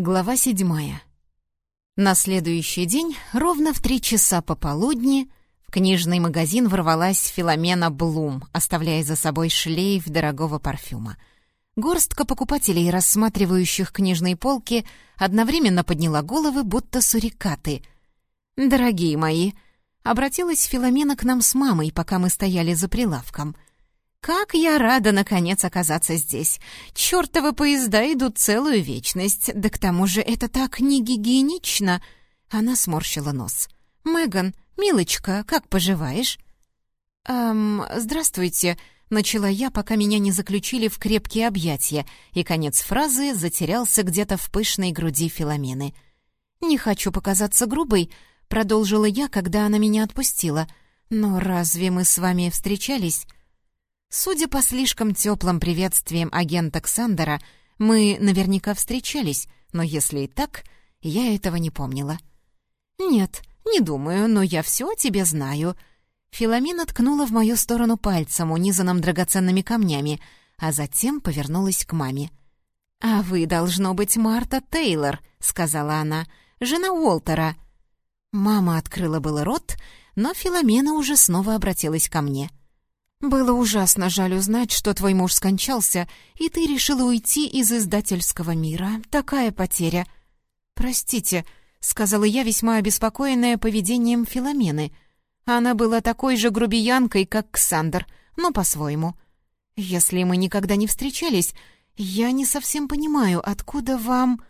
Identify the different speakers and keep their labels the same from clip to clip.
Speaker 1: Глава седьмая. На следующий день, ровно в три часа пополудни, в книжный магазин ворвалась Филомена Блум, оставляя за собой шлейф дорогого парфюма. Горстка покупателей, рассматривающих книжные полки, одновременно подняла головы, будто сурикаты. «Дорогие мои!» — обратилась Филомена к нам с мамой, пока мы стояли за прилавком — как я рада, наконец, оказаться здесь. Чёртовы поезда идут целую вечность, да к тому же это так не гигиенично. Она сморщила нос. «Меган, милочка, как поживаешь?» «Эм, здравствуйте», — начала я, пока меня не заключили в крепкие объятия, и конец фразы затерялся где-то в пышной груди Филомены. «Не хочу показаться грубой», — продолжила я, когда она меня отпустила. «Но разве мы с вами встречались?» Судя по слишком теплым приветствиям агента Ксандера, мы наверняка встречались, но если и так, я этого не помнила. «Нет, не думаю, но я все о тебе знаю». Филомена ткнула в мою сторону пальцем, унизанным драгоценными камнями, а затем повернулась к маме. «А вы, должно быть, Марта Тейлор», — сказала она, — «жена Уолтера». Мама открыла было рот, но Филомена уже снова обратилась ко мне — было ужасно жаль узнать, что твой муж скончался, и ты решила уйти из издательского мира. Такая потеря. Простите, сказала я, весьма обеспокоенная поведением Филомены. Она была такой же грубиянкой, как Ксандр, но по-своему. Если мы никогда не встречались, я не совсем понимаю, откуда вам...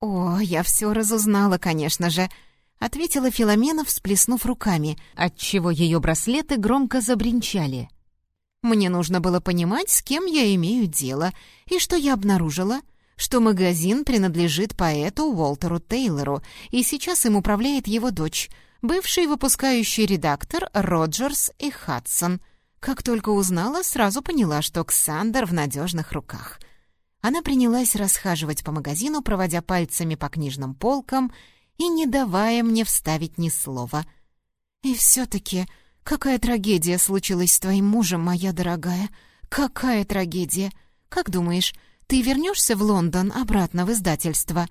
Speaker 1: О, я все разузнала, конечно же. — ответила Филомена, всплеснув руками, отчего ее браслеты громко забринчали. «Мне нужно было понимать, с кем я имею дело, и что я обнаружила, что магазин принадлежит поэту Уолтеру Тейлору, и сейчас им управляет его дочь, бывший выпускающий редактор Роджерс и Хадсон. Как только узнала, сразу поняла, что Ксандер в надежных руках». Она принялась расхаживать по магазину, проводя пальцами по книжным полкам — и не давая мне вставить ни слова. «И все-таки, какая трагедия случилась с твоим мужем, моя дорогая? Какая трагедия? Как думаешь, ты вернешься в Лондон обратно в издательство?»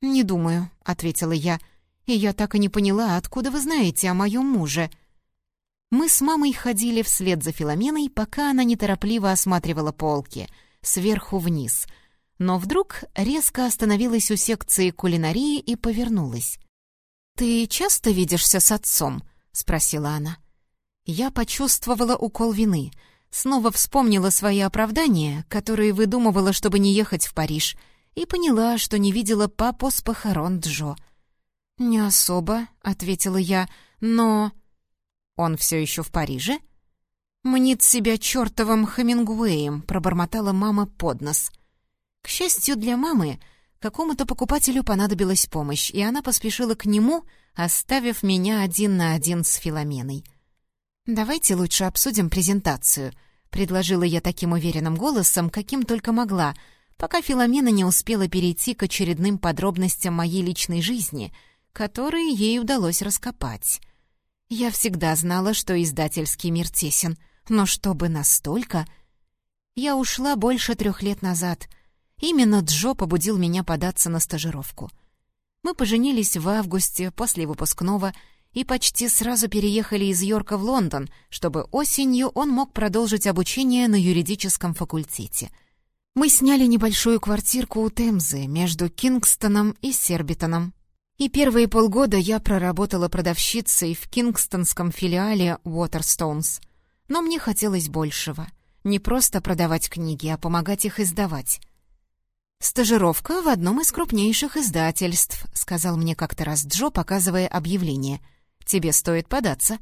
Speaker 1: «Не думаю», — ответила я, — «и я так и не поняла, откуда вы знаете о моем муже». Мы с мамой ходили вслед за Филоменой, пока она неторопливо осматривала полки, сверху вниз — но вдруг резко остановилась у секции кулинарии и повернулась. «Ты часто видишься с отцом?» — спросила она. Я почувствовала укол вины, снова вспомнила свои оправдания, которые выдумывала, чтобы не ехать в Париж, и поняла, что не видела папу с похорон Джо. «Не особо», — ответила я, — «но...» «Он все еще в Париже?» «Мнит себя чертовым Хемингуэем», — пробормотала мама под нос — к счастью для мамы, какому-то покупателю понадобилась помощь, и она поспешила к нему, оставив меня один на один с Филоменой. «Давайте лучше обсудим презентацию», — предложила я таким уверенным голосом, каким только могла, пока Филомена не успела перейти к очередным подробностям моей личной жизни, которые ей удалось раскопать. Я всегда знала, что издательский мир тесен, но чтобы настолько... Я ушла больше трех лет назад — Именно Джо побудил меня податься на стажировку. Мы поженились в августе после выпускного и почти сразу переехали из Йорка в Лондон, чтобы осенью он мог продолжить обучение на юридическом факультете. Мы сняли небольшую квартирку у Темзы между Кингстоном и Сербитоном. И первые полгода я проработала продавщицей в кингстонском филиале Waterstones. Но мне хотелось большего. Не просто продавать книги, а помогать их издавать. «Стажировка в одном из крупнейших издательств», — сказал мне как-то раз Джо, показывая объявление. «Тебе стоит податься».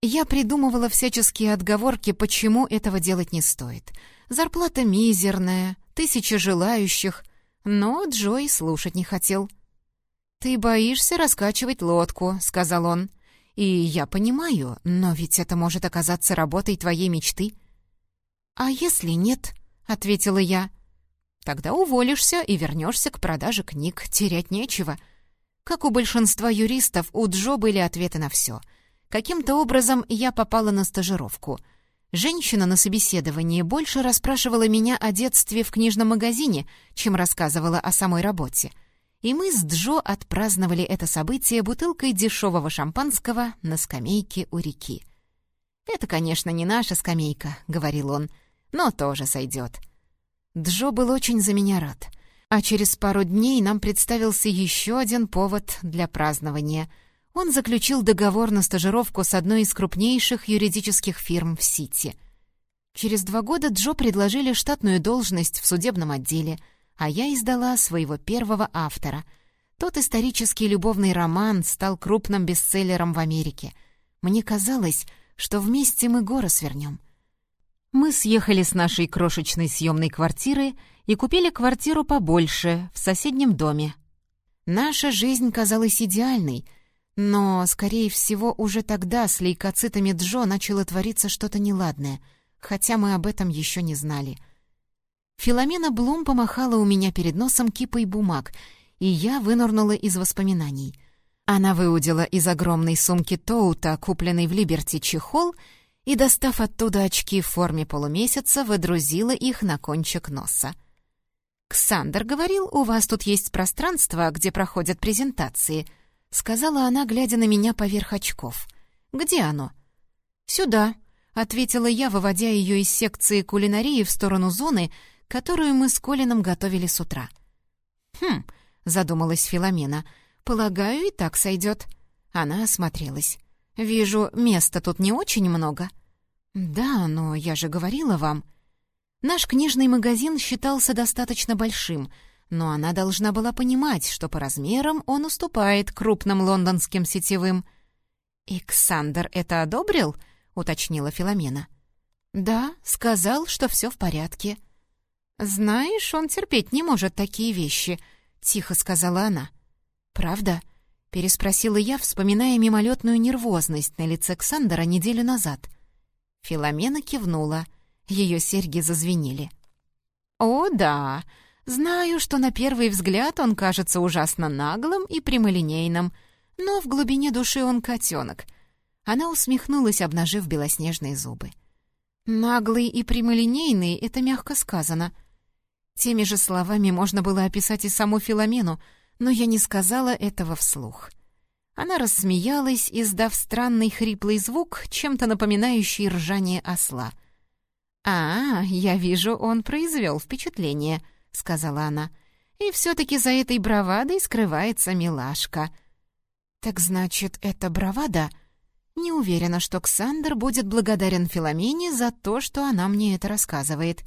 Speaker 1: Я придумывала всяческие отговорки, почему этого делать не стоит. Зарплата мизерная, тысяча желающих, но Джо и слушать не хотел. «Ты боишься раскачивать лодку», — сказал он. «И я понимаю, но ведь это может оказаться работой твоей мечты». «А если нет?» — ответила я. Тогда уволишься и вернешься к продаже книг, терять нечего. Как у большинства юристов, у Джо были ответы на все. Каким-то образом я попала на стажировку. Женщина на собеседовании больше расспрашивала меня о детстве в книжном магазине, чем рассказывала о самой работе. И мы с Джо отпраздновали это событие бутылкой дешевого шампанского на скамейке у реки. «Это, конечно, не наша скамейка», — говорил он, — «но тоже сойдет». Джо был очень за меня рад. А через пару дней нам представился еще один повод для празднования — он заключил договор на стажировку с одной из крупнейших юридических фирм в Сити. Через два года Джо предложили штатную должность в судебном отделе, а я издала своего первого автора. Тот исторический любовный роман стал крупным бестселлером в Америке. Мне казалось, что вместе мы горы свернем. Мы съехали с нашей крошечной съемной квартиры и купили квартиру побольше, в соседнем доме. Наша жизнь казалась идеальной — но, скорее всего, уже тогда с лейкоцитами Джо начало твориться что-то неладное, хотя мы об этом еще не знали. Филомена Блум помахала у меня перед носом кипой бумаг, и я вынырнула из воспоминаний. Она выудила из огромной сумки Тоута, купленной в Либерти, чехол, и, достав оттуда очки в форме полумесяца, выдрузила их на кончик носа. «Ксандр говорил, у вас тут есть пространство, где проходят презентации», — сказала она, глядя на меня поверх очков. «Где оно?» «Сюда», — ответила я, выводя ее из секции кулинарии в сторону зоны, которую мы с Колином готовили с утра. «Хм», — задумалась Филомена, — «полагаю, и так сойдет». Она осмотрелась. «Вижу, места тут не очень много». «Да, но я же говорила вам». Наш книжный магазин считался достаточно большим — но она должна была понимать, что по размерам он уступает крупным лондонским сетевым. «Иксандр это одобрил?» — уточнила Филомена. «Да, сказал, что все в порядке». «Знаешь, он терпеть не может такие вещи», — тихо сказала она. «Правда?» — переспросила я, вспоминая мимолетную нервозность на лице Ксандера неделю назад. Филомена кивнула. Ее серьги зазвенели. «О, да!» Знаю, что на первый взгляд он кажется ужасно наглым и прямолинейным, но в глубине души он котенок. Она усмехнулась, обнажив белоснежные зубы. «Наглый и прямолинейный — это мягко сказано. Теми же словами можно было описать и саму Филомену, но я не сказала этого вслух». Она рассмеялась, издав странный хриплый звук, чем-то напоминающий ржание осла. «А, я вижу, он произвел впечатление», —— сказала она. «И все-таки за этой бравадой скрывается милашка». «Так значит, это бравада?» Не уверена, что Ксандр будет благодарен Филомене за то, что она мне это рассказывает.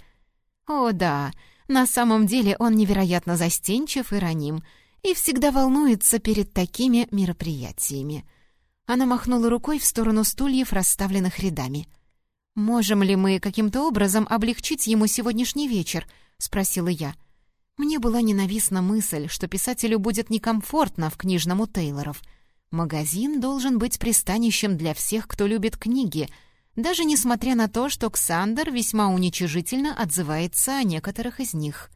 Speaker 1: О, да, на самом деле он невероятно застенчив и раним, и всегда волнуется перед такими мероприятиями. Она махнула рукой в сторону стульев, расставленных рядами. «Можем ли мы каким-то образом облегчить ему сегодняшний вечер?» — спросила я. Мне была ненавистна мысль, что писателю будет некомфортно в книжном у Тейлоров. Магазин должен быть пристанищем для всех, кто любит книги, даже несмотря на то, что Ксандер весьма уничижительно отзывается о некоторых из них.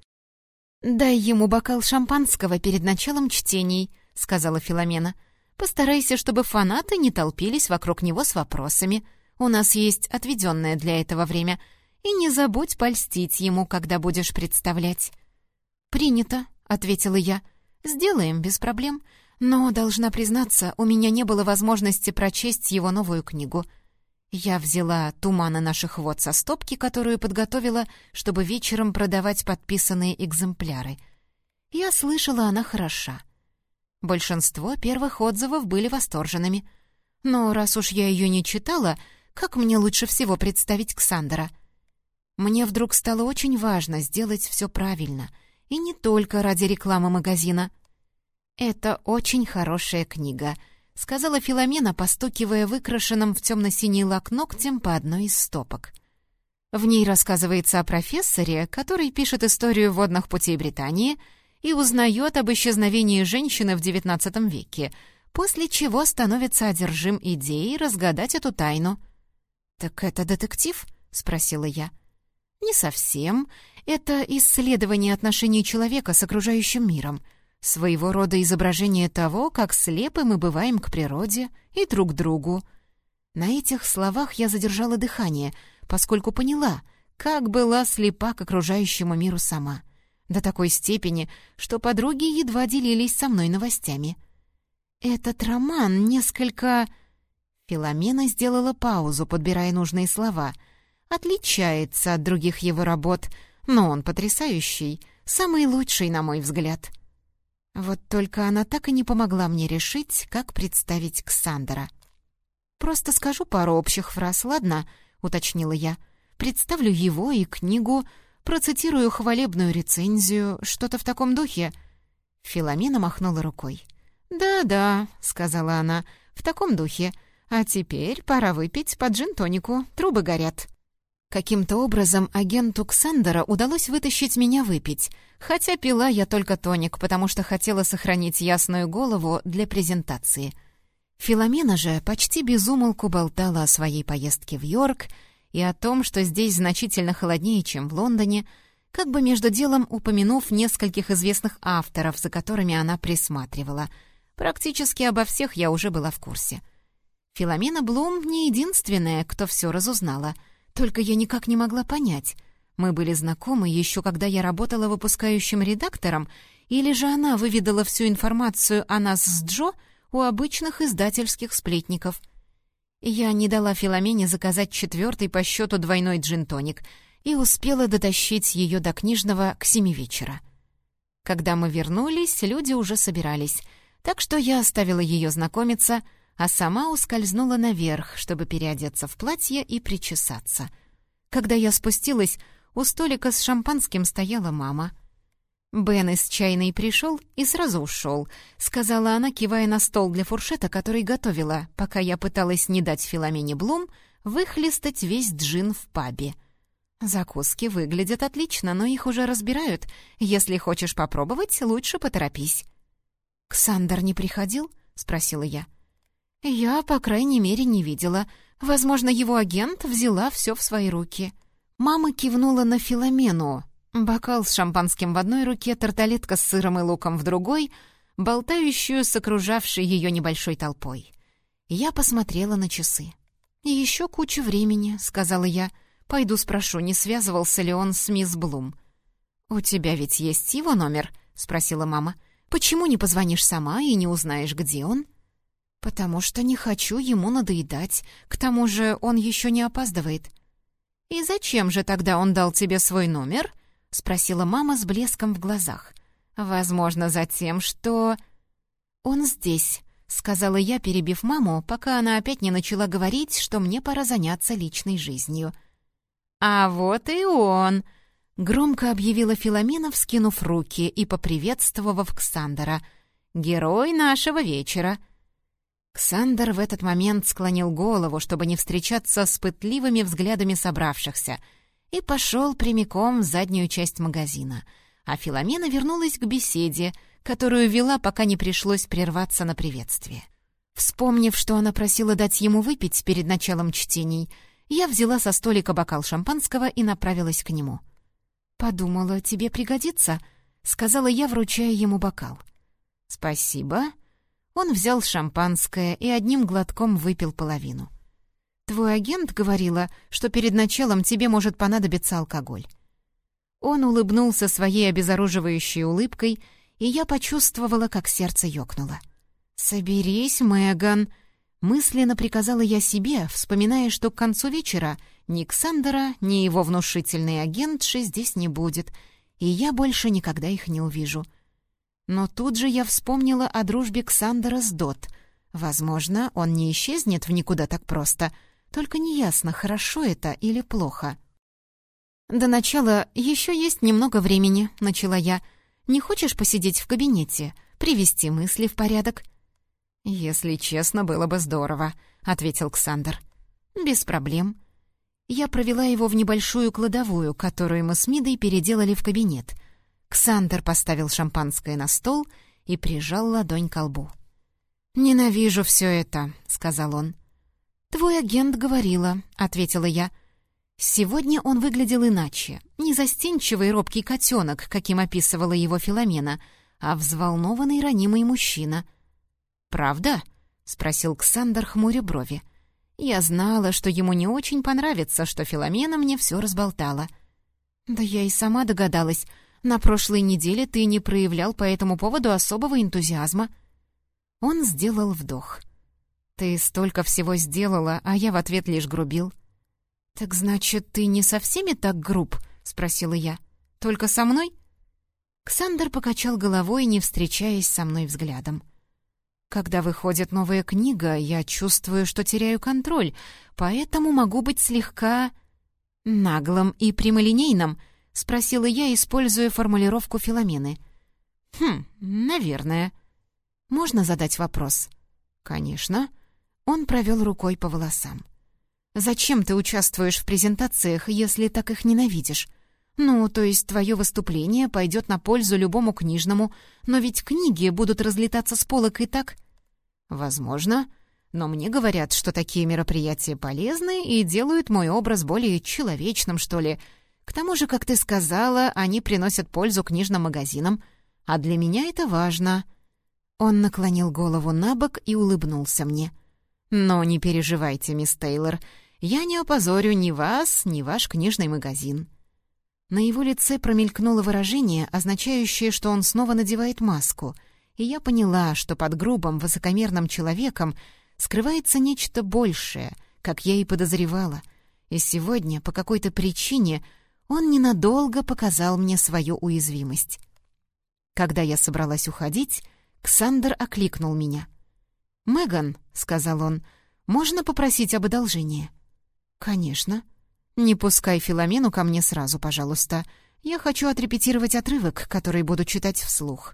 Speaker 1: «Дай ему бокал шампанского перед началом чтений», — сказала Филомена. «Постарайся, чтобы фанаты не толпились вокруг него с вопросами. У нас есть отведенное для этого время — и не забудь польстить ему, когда будешь представлять». «Принято», — ответила я. «Сделаем без проблем. Но, должна признаться, у меня не было возможности прочесть его новую книгу. Я взяла «Туманы наших вод» со стопки, которую подготовила, чтобы вечером продавать подписанные экземпляры. Я слышала, она хороша. Большинство первых отзывов были восторженными. Но раз уж я ее не читала, как мне лучше всего представить Ксандера — мне вдруг стало очень важно сделать все правильно, и не только ради рекламы магазина. «Это очень хорошая книга», — сказала Филомена, постукивая выкрашенным в темно-синий лак ногтем по одной из стопок. В ней рассказывается о профессоре, который пишет историю водных путей Британии и узнает об исчезновении женщины в XIX веке, после чего становится одержим идеей разгадать эту тайну. «Так это детектив?» — спросила я. — не совсем. Это исследование отношений человека с окружающим миром. Своего рода изображение того, как слепы мы бываем к природе и друг другу. На этих словах я задержала дыхание, поскольку поняла, как была слепа к окружающему миру сама. До такой степени, что подруги едва делились со мной новостями. «Этот роман несколько...» Филомена сделала паузу, подбирая нужные слова. «Отличается от других его работ, но он потрясающий, самый лучший, на мой взгляд». Вот только она так и не помогла мне решить, как представить Ксандера. «Просто скажу пару общих фраз, ладно?» — уточнила я. «Представлю его и книгу, процитирую хвалебную рецензию, что-то в таком духе». Филомена махнула рукой. «Да-да», — сказала она, — «в таком духе. А теперь пора выпить по джин-тонику, трубы горят». Каким-то образом агенту Ксандера удалось вытащить меня выпить, хотя пила я только тоник, потому что хотела сохранить ясную голову для презентации. Филомена же почти безумолку болтала о своей поездке в Йорк и о том, что здесь значительно холоднее, чем в Лондоне, как бы между делом упомянув нескольких известных авторов, за которыми она присматривала. Практически обо всех я уже была в курсе. Филомена Блум не единственная, кто все разузнала — только я никак не могла понять, мы были знакомы еще когда я работала выпускающим редактором, или же она выведала всю информацию о нас с Джо у обычных издательских сплетников. Я не дала Филомене заказать четвертый по счету двойной джин-тоник и успела дотащить ее до книжного к семи вечера. Когда мы вернулись, люди уже собирались, так что я оставила ее знакомиться — а сама ускользнула наверх, чтобы переодеться в платье и причесаться. Когда я спустилась, у столика с шампанским стояла мама. «Бен из чайной пришел и сразу ушел», — сказала она, кивая на стол для фуршета, который готовила, пока я пыталась не дать Филомене Блум выхлестать весь джин в пабе. «Закуски выглядят отлично, но их уже разбирают. Если хочешь попробовать, лучше поторопись». «Ксандр не приходил?» — спросила я. «Я, по крайней мере, не видела. Возможно, его агент взяла все в свои руки». Мама кивнула на Филомену. Бокал с шампанским в одной руке, тарталетка с сыром и луком в другой, болтающую с окружавшей ее небольшой толпой. Я посмотрела на часы. «Еще куча времени», — сказала я. «Пойду спрошу, не связывался ли он с мисс Блум». «У тебя ведь есть его номер?» — спросила мама. «Почему не позвонишь сама и не узнаешь, где он?» «Потому что не хочу ему надоедать. К тому же он еще не опаздывает». «И зачем же тогда он дал тебе свой номер?» — спросила мама с блеском в глазах. «Возможно, за тем, что...» «Он здесь», — сказала я, перебив маму, пока она опять не начала говорить, что мне пора заняться личной жизнью. «А вот и он!» — громко объявила Филомена, вскинув руки и поприветствовав Ксандера. «Герой нашего вечера!» Ксандер в этот момент склонил голову, чтобы не встречаться с пытливыми взглядами собравшихся, и пошел прямиком в заднюю часть магазина. А Филомена вернулась к беседе, которую вела, пока не пришлось прерваться на приветствие. Вспомнив, что она просила дать ему выпить перед началом чтений, я взяла со столика бокал шампанского и направилась к нему. «Подумала, тебе пригодится», — сказала я, вручая ему бокал. «Спасибо», он взял шампанское и одним глотком выпил половину. «Твой агент говорила, что перед началом тебе может понадобиться алкоголь». Он улыбнулся своей обезоруживающей улыбкой, и я почувствовала, как сердце ёкнуло. «Соберись, Меган!» Мысленно приказала я себе, вспоминая, что к концу вечера ни Ксандера, ни его внушительный агентши здесь не будет, и я больше никогда их не увижу. Но тут же я вспомнила о дружбе Ксандера с Дот. Возможно, он не исчезнет в никуда так просто, только неясно, хорошо это или плохо. «До начала еще есть немного времени», — начала я. «Не хочешь посидеть в кабинете, привести мысли в порядок?» «Если честно, было бы здорово», — ответил Ксандер. «Без проблем». Я провела его в небольшую кладовую, которую мы с Мидой переделали в кабинет — Ксандер поставил шампанское на стол и прижал ладонь к лбу. «Ненавижу все это», — сказал он. «Твой агент говорила», — ответила я. Сегодня он выглядел иначе. Не застенчивый робкий котенок, каким описывала его Филомена, а взволнованный ранимый мужчина. «Правда?» — спросил Ксандер хмуря брови. Я знала, что ему не очень понравится, что Филомена мне все разболтала. Да я и сама догадалась. На прошлой неделе ты не проявлял по этому поводу особого энтузиазма. Он сделал вдох. Ты столько всего сделала, а я в ответ лишь грубил. «Так значит, ты не со всеми так груб?» — спросила я. «Только со мной?» Ксандер покачал головой, не встречаясь со мной взглядом. Когда выходит новая книга, я чувствую, что теряю контроль, поэтому могу быть слегка... наглым и прямолинейным, спросила я, используя формулировку Филомены. Хм, наверное. Можно задать вопрос? Конечно. Он провел рукой по волосам. Зачем ты участвуешь в презентациях, если так их ненавидишь? Ну, то есть твое выступление пойдет на пользу любому книжному, но ведь книги будут разлетаться с полок и так. Возможно, но мне говорят, что такие мероприятия полезны и делают мой образ более человечным, что ли. К тому же, как ты сказала, они приносят пользу книжным магазинам, а для меня это важно. Он наклонил голову на бок и улыбнулся мне. «Но не переживайте, мисс Тейлор, я не опозорю ни вас, ни ваш книжный магазин». На его лице промелькнуло выражение, означающее, что он снова надевает маску, и я поняла, что под грубым, высокомерным человеком скрывается нечто большее, как я и подозревала. И сегодня, по какой-то причине, он ненадолго показал мне свою уязвимость. Когда я собралась уходить, Ксандр окликнул меня. «Меган», — сказал он, — «можно попросить об одолжении?» «Конечно». «Не пускай Филомену ко мне сразу, пожалуйста. Я хочу отрепетировать отрывок, который буду читать вслух».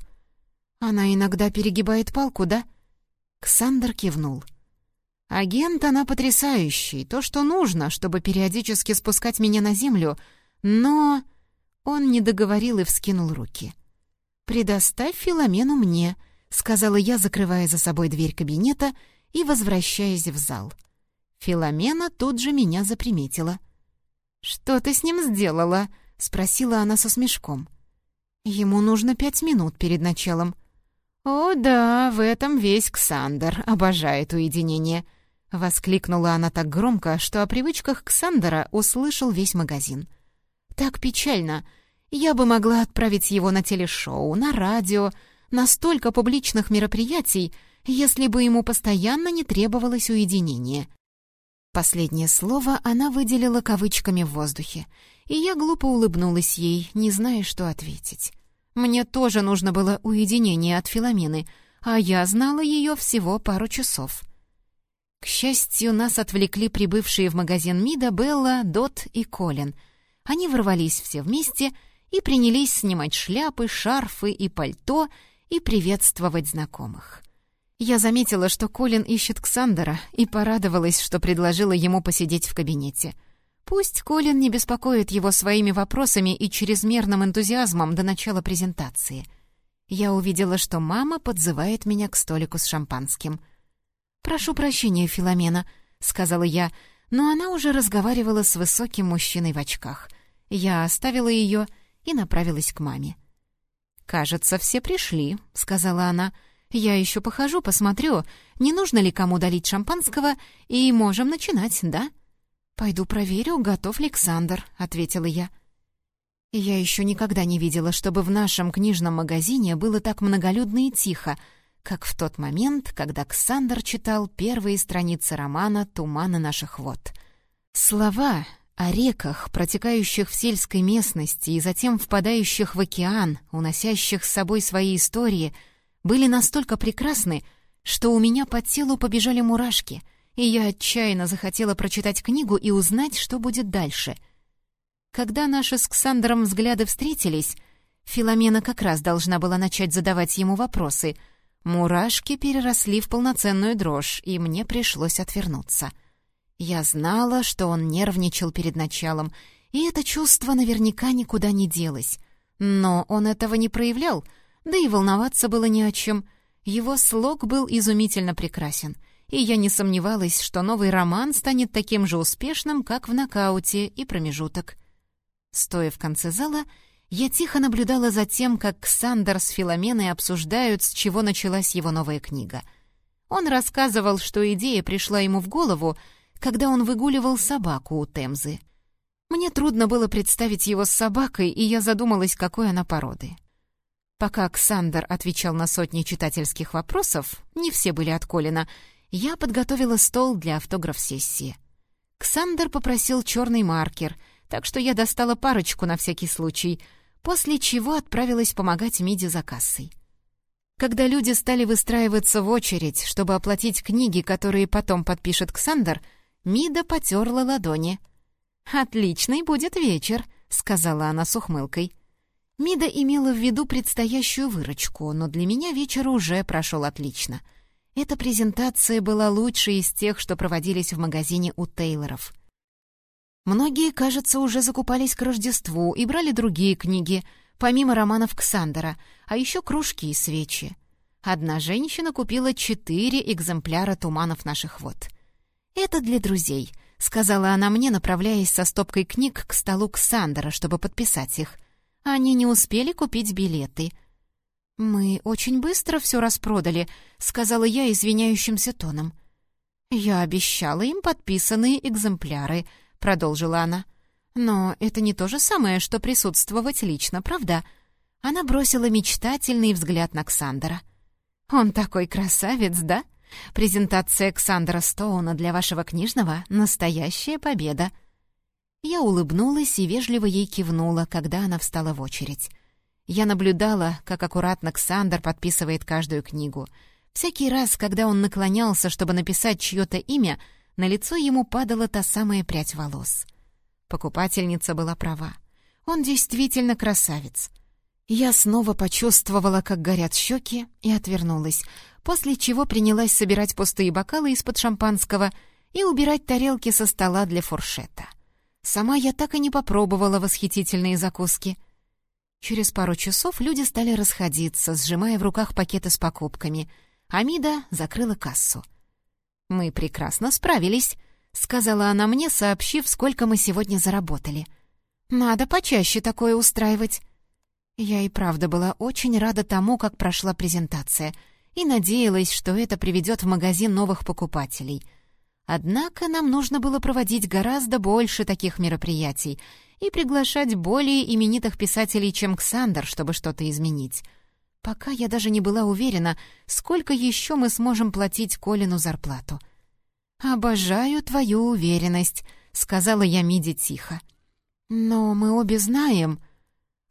Speaker 1: «Она иногда перегибает палку, да?» Ксандр кивнул. «Агент, она потрясающий, то, что нужно, чтобы периодически спускать меня на землю, но...» Он не договорил и вскинул руки. «Предоставь Филомену мне», — сказала я, закрывая за собой дверь кабинета и возвращаясь в зал. Филомена тут же меня заприметила — «Что ты с ним сделала?» — спросила она со смешком. «Ему нужно пять минут перед началом». «О да, в этом весь Ксандер обожает уединение», — воскликнула она так громко, что о привычках Ксандера услышал весь магазин. «Так печально. Я бы могла отправить его на телешоу, на радио, на столько публичных мероприятий, если бы ему постоянно не требовалось уединение». Последнее слово она выделила кавычками в воздухе, и я глупо улыбнулась ей, не зная, что ответить. Мне тоже нужно было уединение от Филомены, а я знала ее всего пару часов. К счастью, нас отвлекли прибывшие в магазин Мида Белла, Дот и Колин. Они ворвались все вместе и принялись снимать шляпы, шарфы и пальто и приветствовать знакомых. Я заметила, что Колин ищет Ксандера, и порадовалась, что предложила ему посидеть в кабинете. Пусть Колин не беспокоит его своими вопросами и чрезмерным энтузиазмом до начала презентации. Я увидела, что мама подзывает меня к столику с шампанским. «Прошу прощения, Филомена», — сказала я, но она уже разговаривала с высоким мужчиной в очках. Я оставила ее и направилась к маме. «Кажется, все пришли», — сказала она, — я еще похожу, посмотрю, не нужно ли кому долить шампанского, и можем начинать, да?» «Пойду проверю, готов Александр», — ответила я. Я еще никогда не видела, чтобы в нашем книжном магазине было так многолюдно и тихо, как в тот момент, когда Ксандр читал первые страницы романа «Туманы наших вод». Слова о реках, протекающих в сельской местности и затем впадающих в океан, уносящих с собой свои истории — были настолько прекрасны, что у меня по телу побежали мурашки, и я отчаянно захотела прочитать книгу и узнать, что будет дальше. Когда наши с Ксандером взгляды встретились, Филомена как раз должна была начать задавать ему вопросы. Мурашки переросли в полноценную дрожь, и мне пришлось отвернуться. Я знала, что он нервничал перед началом, и это чувство наверняка никуда не делось. Но он этого не проявлял — да и волноваться было не о чем. Его слог был изумительно прекрасен, и я не сомневалась, что новый роман станет таким же успешным, как в «Нокауте» и «Промежуток». Стоя в конце зала, я тихо наблюдала за тем, как Ксандер с Филоменой обсуждают, с чего началась его новая книга. Он рассказывал, что идея пришла ему в голову, когда он выгуливал собаку у Темзы. Мне трудно было представить его с собакой, и я задумалась, какой она породы. Пока Ксандер отвечал на сотни читательских вопросов, не все были от я подготовила стол для автограф-сессии. Ксандер попросил черный маркер, так что я достала парочку на всякий случай, после чего отправилась помогать Миде за кассой. Когда люди стали выстраиваться в очередь, чтобы оплатить книги, которые потом подпишет Ксандер, Мида потерла ладони. «Отличный будет вечер», — сказала она с ухмылкой. Мида имела в виду предстоящую выручку, но для меня вечер уже прошел отлично. Эта презентация была лучшей из тех, что проводились в магазине у Тейлоров. Многие, кажется, уже закупались к Рождеству и брали другие книги — помимо романов Ксандера, а еще кружки и свечи. Одна женщина купила четыре экземпляра «Туманов наших вод». «Это для друзей», — сказала она мне, направляясь со стопкой книг к столу Ксандера, чтобы подписать их. Они не успели купить билеты. «Мы очень быстро все распродали», — сказала я извиняющимся тоном. «Я обещала им подписанные экземпляры», — продолжила она. Но это не то же самое, что присутствовать лично, правда? Она бросила мечтательный взгляд на Ксандера. «Он такой красавец, да? Презентация Ксандера Стоуна для вашего книжного — настоящая победа». Я улыбнулась и вежливо ей кивнула, когда она встала в очередь. Я наблюдала, как аккуратно Ксандер подписывает каждую книгу. Всякий раз, когда он наклонялся, чтобы написать чье-то имя, на лицо ему падала та самая прядь волос. Покупательница была права. Он действительно красавец. Я снова почувствовала, как горят щеки, и отвернулась, после чего принялась собирать пустые бокалы из-под шампанского и убирать тарелки со стола для фуршета. Сама я так и не попробовала восхитительные закуски. Через пару часов люди стали расходиться, сжимая в руках пакеты с покупками. Амида закрыла кассу. «Мы прекрасно справились», — сказала она мне, сообщив, сколько мы сегодня заработали. «Надо почаще такое устраивать». Я и правда была очень рада тому, как прошла презентация, и надеялась, что это приведет в магазин новых покупателей. Однако нам нужно было проводить гораздо больше таких мероприятий и приглашать более именитых писателей, чем Ксандр, чтобы что-то изменить. Пока я даже не была уверена, сколько еще мы сможем платить Колину зарплату — «Обожаю твою уверенность», — сказала я Миде тихо. «Но мы обе знаем...»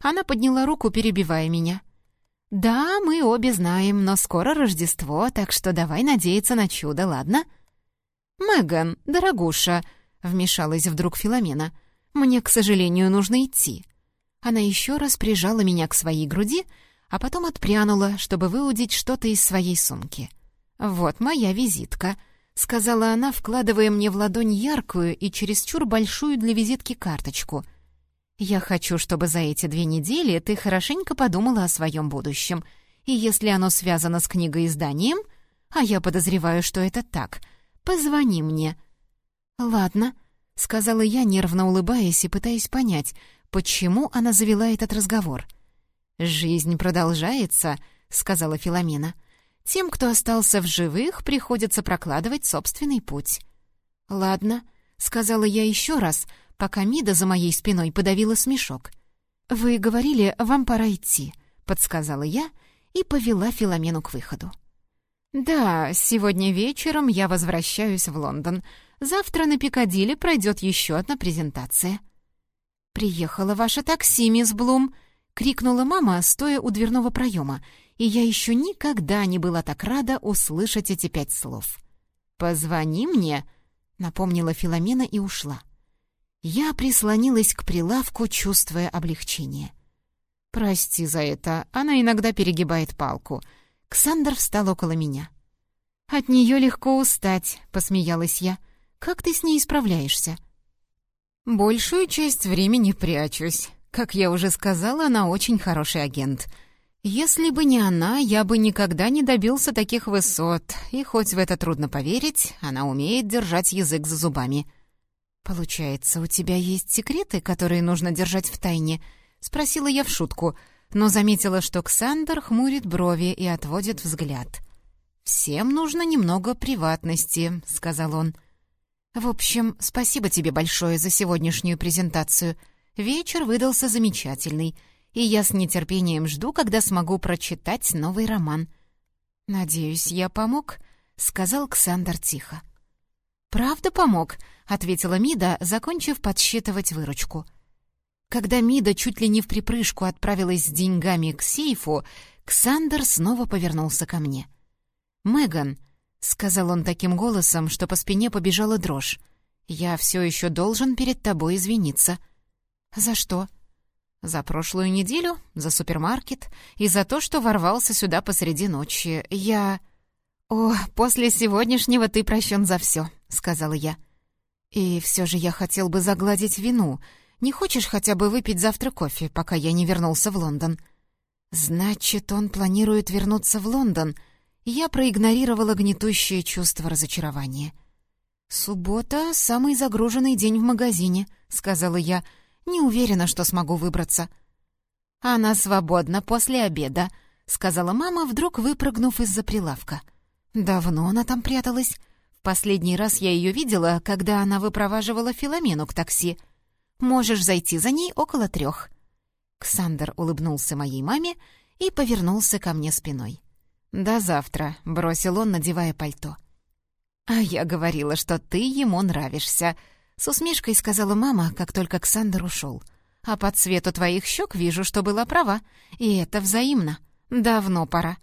Speaker 1: Она подняла руку, перебивая меня. «Да, мы обе знаем, но скоро Рождество, так что давай надеяться на чудо, ладно?» «Меган, дорогуша», — вмешалась вдруг Филомена, — «мне, к сожалению, нужно идти». Она еще раз прижала меня к своей груди, а потом отпрянула, чтобы выудить что-то из своей сумки. «Вот моя визитка», —— сказала она, вкладывая мне в ладонь яркую и чересчур большую для визитки карточку. «Я хочу, чтобы за эти две недели ты хорошенько подумала о своем будущем. И если оно связано с книгоизданием, а я подозреваю, что это так, позвони мне». «Ладно», — сказала я, нервно улыбаясь и пытаясь понять, почему она завела этот разговор. «Жизнь продолжается», — сказала Филомена. Тем, кто остался в живых, приходится прокладывать собственный путь. «Ладно», — сказала я еще раз, пока Мида за моей спиной подавила смешок. «Вы говорили, вам пора идти», — подсказала я и повела Филомену к выходу. «Да, сегодня вечером я возвращаюсь в Лондон. Завтра на Пикадилли пройдет еще одна презентация». «Приехало ваше такси, мисс Блум!» — крикнула мама, стоя у дверного проема, и я еще никогда не была так рада услышать эти пять слов. «Позвони мне», — напомнила Филомена и ушла. Я прислонилась к прилавку, чувствуя облегчение. «Прости за это, она иногда перегибает палку». Ксандр встал около меня. «От нее легко устать», — посмеялась я. «Как ты с ней справляешься?» «Большую часть времени прячусь. Как я уже сказала, она очень хороший агент. Если бы не она, я бы никогда не добился таких высот, и хоть в это трудно поверить, она умеет держать язык за зубами. «Получается, у тебя есть секреты, которые нужно держать в тайне?» — спросила я в шутку, но заметила, что Ксандер хмурит брови и отводит взгляд. «Всем нужно немного приватности», — сказал он. В общем, спасибо тебе большое за сегодняшнюю презентацию. Вечер выдался замечательный, и я с нетерпением жду, когда смогу прочитать новый роман. «Надеюсь, я помог», — сказал Ксандр тихо. «Правда помог?» — ответила Мида, закончив подсчитывать выручку. Когда Мида чуть ли не в припрыжку отправилась с деньгами к сейфу, Ксандр снова повернулся ко мне. «Меган», — сказал он таким голосом, что по спине побежала дрожь, — «я все еще должен перед тобой извиниться». «За что?» «За прошлую неделю, за супермаркет и за то, что ворвался сюда посреди ночи. Я...» «О, после сегодняшнего ты прощен за все», — сказала я. «И все же я хотел бы загладить вину. Не хочешь хотя бы выпить завтра кофе, пока я не вернулся в Лондон?» «Значит, он планирует вернуться в Лондон?» Я проигнорировала гнетущее чувство разочарования. «Суббота — самый загруженный день в магазине», — сказала я. «Не уверена, что смогу выбраться». «Она свободна после обеда», — сказала мама, вдруг выпрыгнув из-за прилавка. Давно она там пряталась. В последний раз я ее видела, когда она выпроваживала Филомену к такси. Можешь зайти за ней около трех. Ксандер улыбнулся моей маме и повернулся ко мне спиной. «До завтра», — бросил он, надевая пальто. «А я говорила, что ты ему нравишься», — с усмешкой сказала мама, как только Ксандер ушел. «А по цвету твоих щек вижу, что была права, и это взаимно. Давно пора».